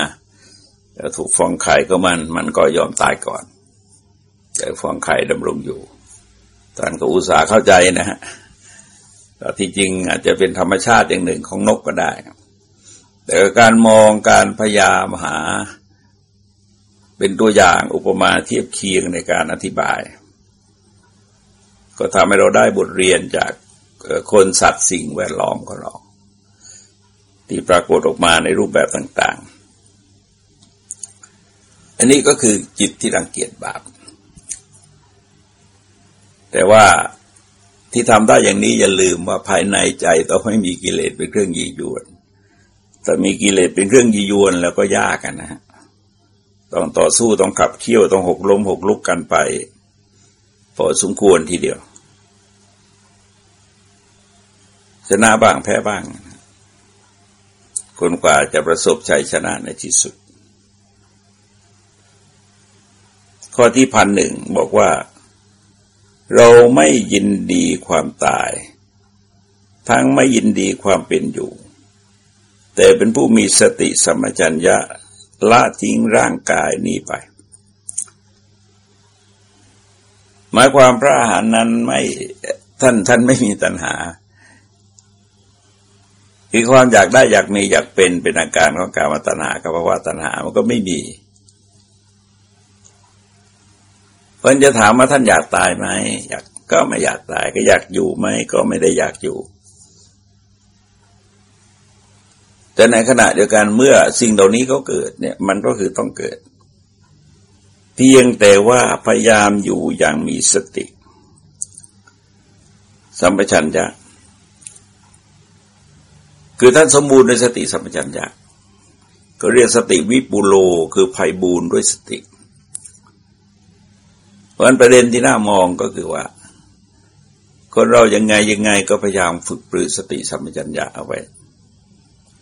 ถูกฟองไข่ก็มัน มันก็ยอมตายก่อน แต่ฟองไข่ดำรงอยู่ท่านก็อุตส่าห์เข้าใจนะฮะแต่ที่จริงอาจจะเป็นธรรมชาติอย่างหนึ่งของนกก็ได้ แต่การมองการพยายามหา เป็นตัวอย่างอุปมาเทียบเคียงในการอธิบาย ก็ทำให้เราได้บทเรียนจากคนสัตว์สิ่งแวดล้อมของเรา ที่ปรากฏออกมาในรูปแบบต่าง ๆ อันนี้ก็คือจิตที่รังเกียจบาป แต่ว่าที่ทำได้อย่างนี้อย่าลืมว่าภายในใจต้องไม่มีกิเลสเป็นเครื่องยียวนถ้ามีกิเลสเป็นเครื่องยียวนแล้วก็ยากกันนะฮะต้องต่อสู้ต้องขับเคี่ยวต้องหกล้มหกลุกกันไปพอสมควรทีเดียวชนะบ้างแพ้บ้างค นกว่าจะประสบชัยชนะในที่สุด ข้อที่พันหนึ่งบอกว่า เราไม่ยินดีความตาย ทั้งไม่ยินดีความเป็นอยู่ แต่เป็นผู้มีสติสมัจัญญะละทิ้งร่างกายนี้ไป หมายความพระอาหารนั้นไม่ท่านท่านไม่มีตัณหา คือความอยากได้อยากมีอยากเป็นเป็นอาการของการมาตนากับภาวะตัณหามันก็ไม่มีเพิ่นจะถามว่าท่านอยากตายไหมอยากก็ไม่อยากตายก็อยากอยู่ไหมก็ไม่ได้อยากอยู่ แต่ในขณะเดียวกันเมื่อสิ่งเหล่านี้เขาเกิดเนี่ยมันก็คือต้องเกิด เพียงแต่ว่าพยายามอยู่อย่างมีสติ สัมปชัญญะ คือท่านสมบูรณ์ในสติสัมปชัญญะก็เรียกสติวิปุโลคือภัยบูรณ์ด้วยสติ เพราะนั้นประเด็นที่น่ามองก็คือว่า คนเรายังไงยังไงก็พยายามฝึกปรือสติสัมปชัญญะเอาไว้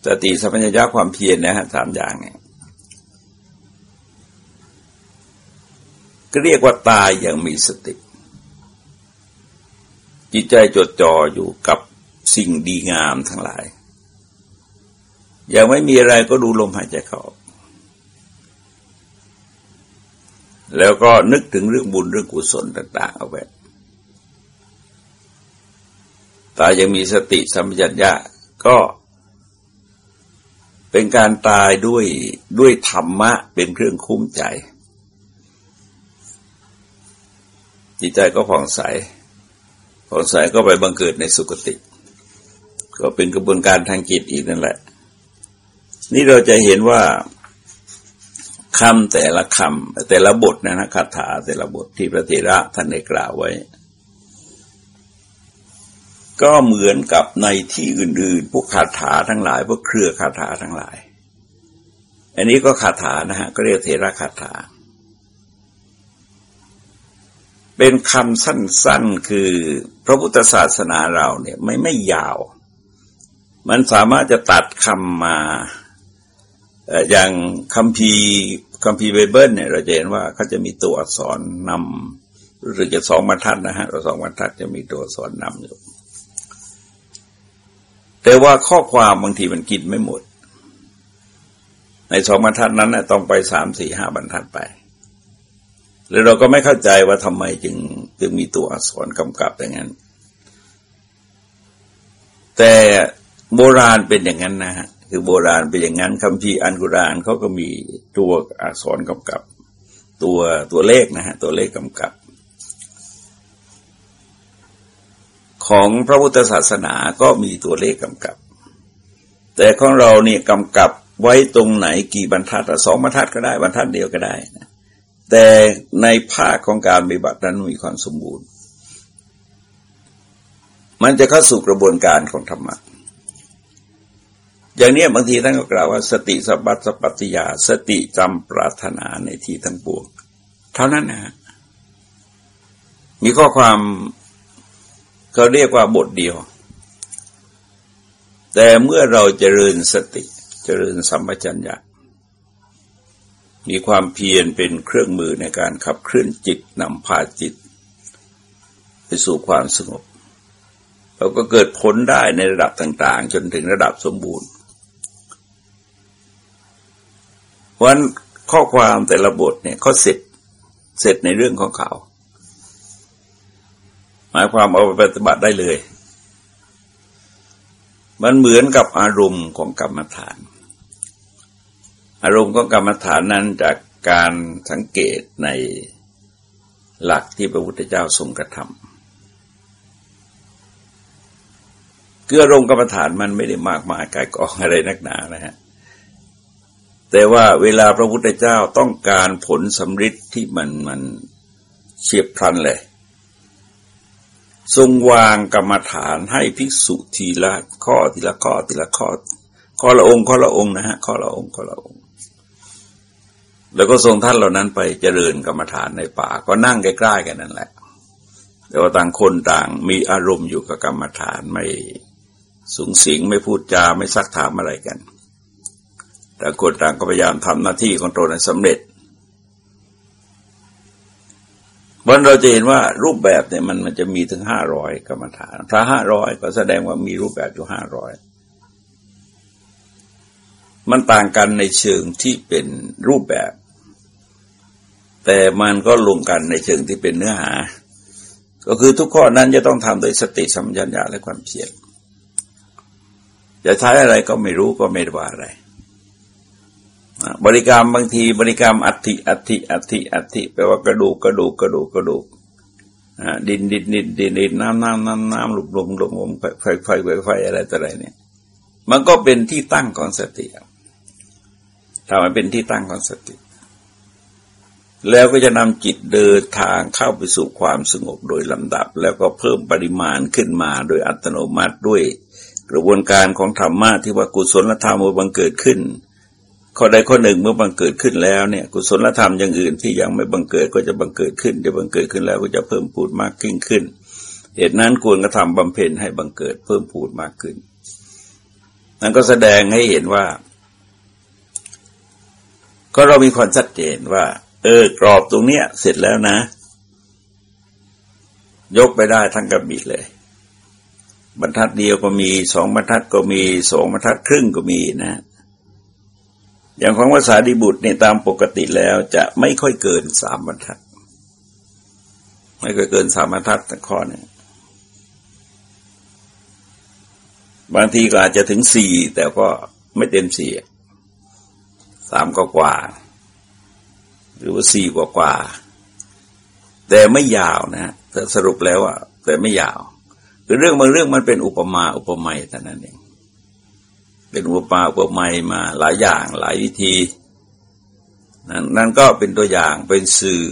สติสัมปชัญญะความเพียรนะฮะสามอย่างเนี่ยก็เรียกว่าตายอย่างมีสติ จิตใจจดจ่ออยู่กับสิ่งดีงามทั้งหลาย ยังไม่มีอะไรก็ดูลมหายใจเข้าแล้วก็นึกถึงเรื่องบุญเรื่องกุศลต่าง ๆ เอาไว้ตายยังมีสติสัมปชัญญะก็เป็นการตายด้วยด้วยธรรมะเป็นเครื่องคุ้มใจ จิตใจก็ผ่องใสผ่องใสก็ไปบังเกิดในสุคติ ก็เป็นกระบวนการทางจิตอีกนั่นแหละ นี่เราจะเห็นว่าคำแต่ละคำแต่ละบทนะนะคาถาแต่ละบทที่พระเถระท่านได้กล่าวไว้ ก็เหมือนกับในที่อื่น ๆ พวกคาถาทั้งหลาย พวกเครือคาถาทั้งหลาย อันนี้ก็คาถานะฮะก็เรียกเถระคาถา เป็นคำสั้น ๆ คือพระพุทธศาสนาเราเนี่ยไม่ไม่ยาว มันสามารถจะตัดคำมา อย่างคัมภีร์คัมภีร์ไบเบิลเนี่ยเราจะเห็นว่าเขาจะมีตัวอักษรนำรู้สึกจะสองบรรทัดนะฮะสองบรรทัดจะมีตัวอักษรนำอยู่ แต่ว่าข้อความบางทีมันกินไม่หมด ในสองบรรทัดนั้นนะต้องไปสามสี่ห้าบรรทัดไป แล้วเราก็ไม่เข้าใจว่าทำไมจึงจึงมีตัวอักษรกำกับอย่างนั้น แต่โบราณเป็นอย่างนั้นนะฮะ คือโบราณเป็นอย่างนั้นคำพีอันกุรานเขาก็มีตัวอักษรกำกับ ตัวตัวเลขนะฮะตัวเลขกำกับ ของพระพุทธศาสนาก็มีตัวเลขกำกับ แต่ของเราเนี่ยกำกับไว้ตรงไหนกี่บรรทัดสองบรรทัดก็ได้บรรทัดเดียวก็ได้นะแต่ในภาคของการปฏิบัตินั้นมีความสมบูรณ์ มันจะเข้าสู่กระบวนการของธรรมะ อย่างนี้บางทีท่านก็กล่าวว่าสติสัพพัสปัติยา สติจำปรารถนาในที่ทั้งปวงเท่านั้นนะฮะมีข้อความเขาเรียกว่าบทเดียว แต่เมื่อเราเจริญสติ เจริญสัมปชัญญะมีความเพียรเป็นเครื่องมือในการขับเคลื่อนจิตนำพาจิต ไปสู่ความสงบเราก็เกิดผลได้ในระดับต่าง ๆ จนถึงระดับสมบูรณ์พ ราะนั้นข้อความแต่ละบทเนี่ยเขาเสร็จเสร็จในเรื่องของเขา หมายความเอาไปปฏิบัติได้เลย มันเหมือนกับอารมณ์ของกรรมฐาน อารมณ์ของกรรมฐานนั้นจากการสังเกตในหลักที่พระพุทธเจ้าทรงกระทำคืออารมณ์กรรมฐานมันไม่ได้มากมายกายกองอะไรนักหนานะฮะ แต่ว่าเวลาพระพุทธเจ้าต้องการผลสำฤทธิ์ที่มันมันเฉียบพลันเลยทรงวางกรรมฐานให้ภิกษุทีละข้อทีละข้อทีละข้อ ข้อละองค์ข้อละองค์นะฮะข้อละองค์ข้อละองค์ แล้วก็ทรงท่านเหล่านั้นไปเจริญกรรมฐานในป่า ก็นั่งใกล้ๆกันนั่นแหละ แต่ว่าต่างคนต่างมีอารมณ์อยู่กับกรรมฐานไม่สูงสิงไม่พูดจาไม่ซักถามอะไรกัน ต่างคนต่างก็พยายามทำหน้าที่ของตนให้สำเร็จวันเราจะเห็นว่ารูปแบบเนี่ยมันมันจะมีถึงห้าร้อยกรรมฐานถ้าห้าร้อยก็แสดงว่ามีรูปแบบอยู่ห้าร้อยมันต่างกันในเชิงที่เป็นรูปแบบ แต่มันก็ลงกันในเชิงที่เป็นเนื้อหา ก็คือทุกข้อนั้นจะต้องทำโดยสติสัมปชัญญะและความเพียรจะใช้อะไรก็ไม่รู้ก็ไม่ว่าอะไร บริกรรมบางทีบริกรรมอัติอัติอัติอัติแปลว่ากระดูกกระดูกกระดูกกระดูกดินดินดินดินดินน้ำน้ำน้ำน้ำหลุมหลุมหลุมลมไฟไฟไฟไฟอะไรต่ออะไรเนี่ย มันก็เป็นที่ตั้งของสติทำให้เป็นที่ตั้งของสติ แล้วก็จะนำจิตเดินทางเข้าไปสู่ความสงบโดยลำดับ แล้วก็เพิ่มปริมาณขึ้นมาโดยอัตโนมัติด้วย กระบวนการของธรรมะที่ว่ากุศลธรรมบังเกิดขึ้น ข้อใดข้อหนึ่งเมื่อบังเกิดขึ้นแล้วเนี่ยกุศลธรรมอย่างอื่นที่ยังไม่บังเกิดก็จะบังเกิดขึ้นจะบังเกิดขึ้นแล้วก็จะเพิ่มพูดมากขึ้นขึ้นเหตุนั้นควรกระทำบำเพ็ญให้บังเกิดเพิ่มพูดมากขึ้น นั่นก็แสดงให้เห็นว่า ก็เรามีความชัดเจนว่า เออกรอบตรงเนี้ย เสร็จแล้วนะ ยกไปได้ทั้งกระบี่เลย บรรทัดเดียวก็มีสองบรรทัดก็มีสองบรรทัดครึ่งก็มีนะ อย่างของภาษาดิบุตรเนี่ยตามปกติแล้วจะไม่ค่อยเกินสามบรรทัด ไม่ค่อยเกินสามบรรทัดแต่ข้อเนี่ยบางทีก็อาจจะถึงสี่แต่ก็ไม่เต็มสี่สามก็กว่า หรือว่าสี่กว่ากว่า แต่ไม่ยาวนะสรุปแล้วอะแต่ไม่ยาว คือเรื่องบางเรื่องมันเป็นอุปมาอุปไมยแต่นั้นเอง เป็นอุปมาอุปไมยมาหลายอย่างหลายวิธีนนั่นก็เป็นตัวอย่างเป็นสื่อ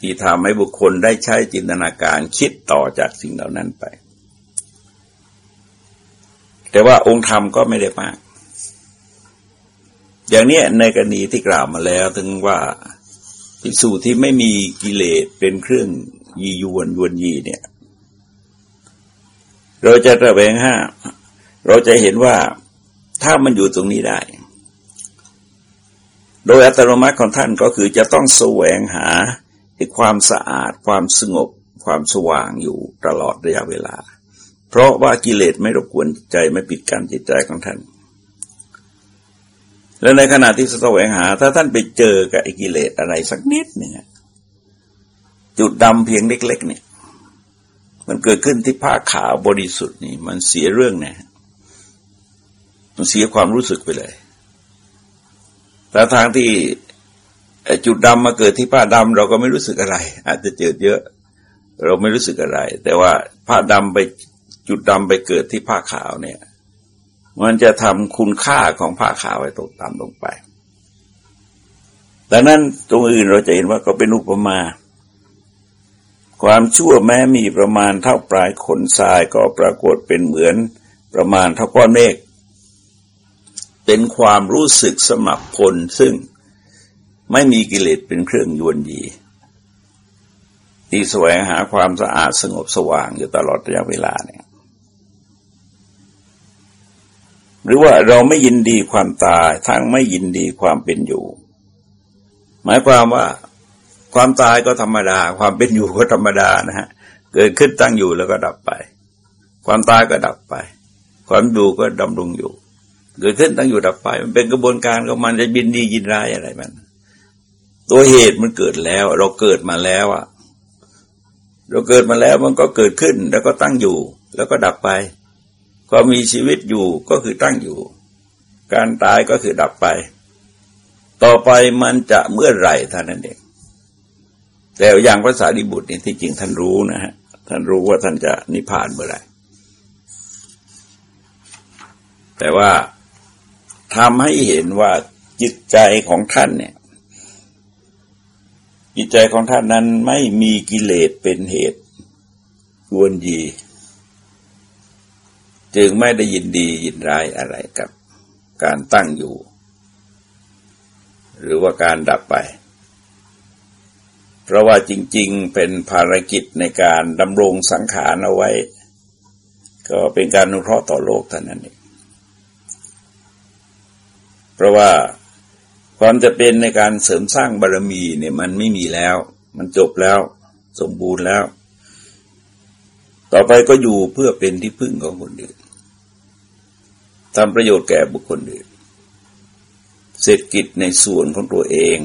ที่ทำให้บุคคลได้ใช้จินตนาการคิดต่อจากสิ่งเหล่านั้นไป แต่ว่าองค์ธรรมก็ไม่ได้มาก อย่างนี้ในกรณีที่กล่าวมาแล้วถึงว่าภิกษุที่ไม่มีกิเลสเป็นเครื่องยียวนยวนยีเนี่ย เราจะระแวงห้า เราจะเห็นว่า ถ้ามันอยู่ตรงนี้ได้ โดยอัตโนมัติของท่านก็คือจะต้องแสวงหาความสะอาด ความสงบ ความสว่างอยู่ตลอดระยะเวลา เพราะว่ากิเลสไม่รบกวนใจไม่ปิดกั้นจิตใจของท่าน และในขณะที่แสวงหา ถ้าท่านไปเจอกับกิเลสอะไรสักนิดเนี่ยจุดดำเพียงเล็ก ๆ เนี่ย มันเกิดขึ้นที่ผ้าขาวบริสุทธิ์นี่ มันเสียเรื่องเนี่ย มันเสียความรู้สึกไปเลยแต่ทางที่จุดดำมาเกิดที่ผ้าดำเราก็ไม่รู้สึกอะไร อาจจะเจอเยอะ เราไม่รู้สึกอะไร แต่ว่าผ้าดำไปจุดดำไปเกิดที่ผ้าขาวเนี่ย มันจะทำคุณค่าของผ้าขาวให้ตกต่ำลงไปดังนั้นตรงอื่นเราจะเห็นว่าก็เป็นอุปมา ความชั่วแม้มีประมาณเท่าปลายขนทรายก็ปรากฏเป็นเหมือนประมาณเท่าก้อนเมฆ เป็นความรู้สึกสำหรับคนซึ่งไม่มีกิเลสเป็นเครื่องยวนยีที่แสวงหาความสะอาดสงบสว่างอยู่ตลอดระยะเวลาเนี่ย หรือว่าเราไม่ยินดีความตายทั้งไม่ยินดีความเป็นอยู่ หมายความว่าความตายก็ธรรมดา ความเป็นอยู่ก็ธรรมดานะฮะเกิดขึ้นตั้งอยู่แล้วก็ดับไป ความตายก็ดับไป ความอยู่ก็ดำรงอยู่ เกิดขึ้นตั้งอยู่ดับไป มันเป็นกระบวนการของมันจะบินดียินร้ายอะไรมัน ตัวเหตุมันเกิดแล้ว เราเกิดมาแล้วอะ เราเกิดมาแล้วมันก็เกิดขึ้น แล้วก็ตั้งอยู่ แล้วก็ดับไปความมีชีวิตอยู่ก็คือตั้งอยู่ การตายก็คือดับไป ต่อไปมันจะเมื่อไหร่ท่านนั่นเองแต่อย่างภาษาดิบุตรนี่ที่จริงท่านรู้นะฮะท่านรู้ว่าท่านจะนิพพานเมื่อไหร่แต่ว่า ทำให้เห็นว่าจิตใจของท่านเนี่ย จิตใจของท่านนั้นไม่มีกิเลสเป็นเหตุวนยี จึงไม่ได้ยินดียินร้ายอะไรกับการตั้งอยู่ หรือว่าการดับไป เพราะว่าจริง ๆ เป็นภารกิจในการดำรงสังขารเอาไว้ ก็เป็นการนุเคราะห์ต่อโลกเท่านั้นเอง เพราะว่าความจะเป็นในการเสริมสร้างบารมีเนี่ยมันไม่มีแล้ว มันจบแล้วสมบูรณ์แล้ว ต่อไปก็อยู่เพื่อเป็นที่พึ่งของคนอื่นทำประโยชน์แก่บุคคลอื่นเศรษฐกิจในส่วนของตัวเอง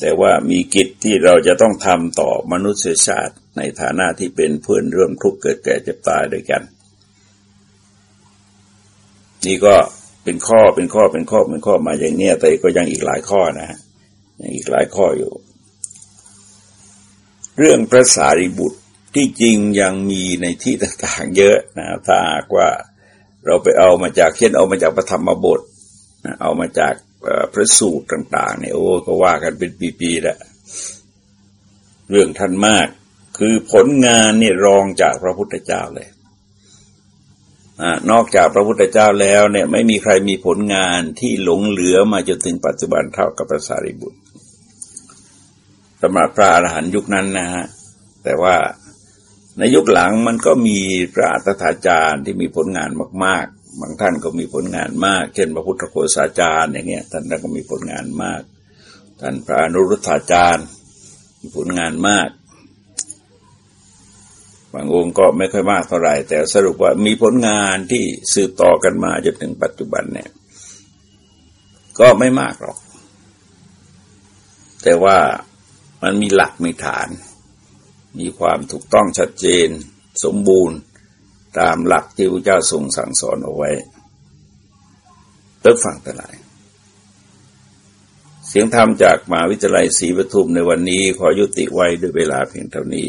แต่ว่ามีกิจที่เราจะต้องทำต่อมนุษยชาติในฐานะที่เป็นเพื่อนร่วมทุกข์เกิดแก่เจ็บตายด้วยกัน นี่ก็ เป็นข้อเป็นข้อเป็นข้อเป็นข้อมาอย่างเนี้ยแต่ก็ยังอีกหลายข้อนะฮะยังอีกหลายข้ออยู่ เรื่องพระสารีบุตรที่จริงยังมีในที่ต่างๆเยอะนะถ้าหากว่าเราไปเอามาจากเช่นเอามาจากพระธรรมบทเอามาจากพระสูตรต่าง ๆ เนี่ยโอ้ก็ว่ากันเป็นปีๆแล้วเรื่องท่านมาก คือผลงานเนี่ยรองจากพระพุทธเจ้าเลย นอกจากพระพุทธเจ้าแล้วเนี่ยไม่มีใครมีผลงานที่หลงเหลือมาจนถึงปัจจุบันเท่ากับพระสารีบุตรสำหรับพระอรหันต์ยุคนั้นนะฮะแต่ว่าในยุคหลังมันก็มีพระอัตถาจารย์ที่มีผลงานมาก ๆ บางท่านก็มีผลงานมาก เช่น พระพุทธโฆษาจารย์อย่างเงี้ยท่านก็มีผลงานมาก ท่านพระอนุรุทธาจารย์มีผลงานมาก บางองค์ก็ไม่ค่อยมากเท่าไหร่ แต่สรุปว่ามีผลงานที่สืบต่อกันมาจนถึงปัจจุบันเนี่ย ก็ไม่มากหรอก แต่ว่ามันมีหลักมีฐาน มีความถูกต้องชัดเจน สมบูรณ์ตามหลักที่พระเจ้าทรงสั่งสอนเอาไว้เลิกฟังแต่ไหนเสียงธรรมจากมหาวิทยาลัยศรีปทุมในวันนี้ขอยุติไว้ด้วยเวลาเพียงเท่านี้